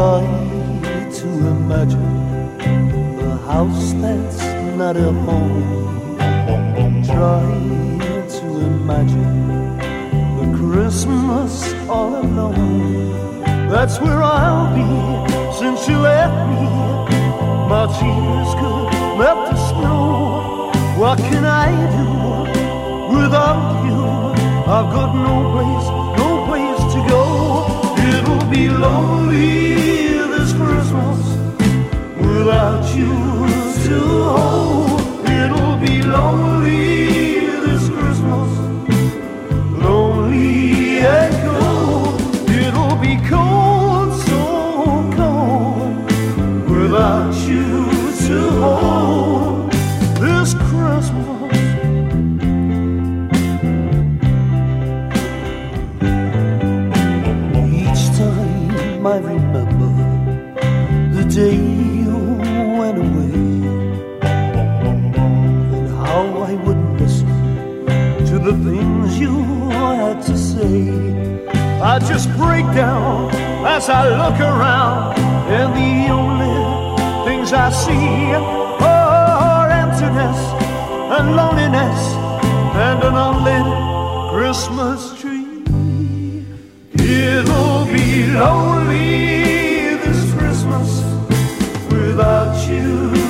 Try to imagine a house that's not a home. Try to imagine the Christmas all alone. That's where I'll be since you left me. My tears could melt the snow. What can I do without you? I've got no place, no place to go. It'll be lonely I remember the day you went away and how I wouldn't listen to the things you had to say. I just break down as I look around, and the only things I see are emptiness and loneliness and an unlit Christmas lonely this Christmas without you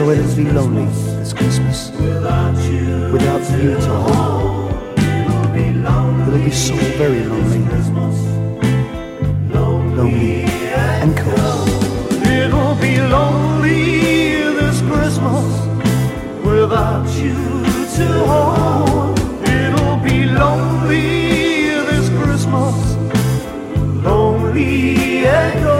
So it'll be lonely this Christmas. Without you. Without you to hold. It'll be lonely. It'll be so very lonely. Lonely and cold. It'll be lonely this Christmas without you to hold. It'll be lonely this Christmas, lonely and cold.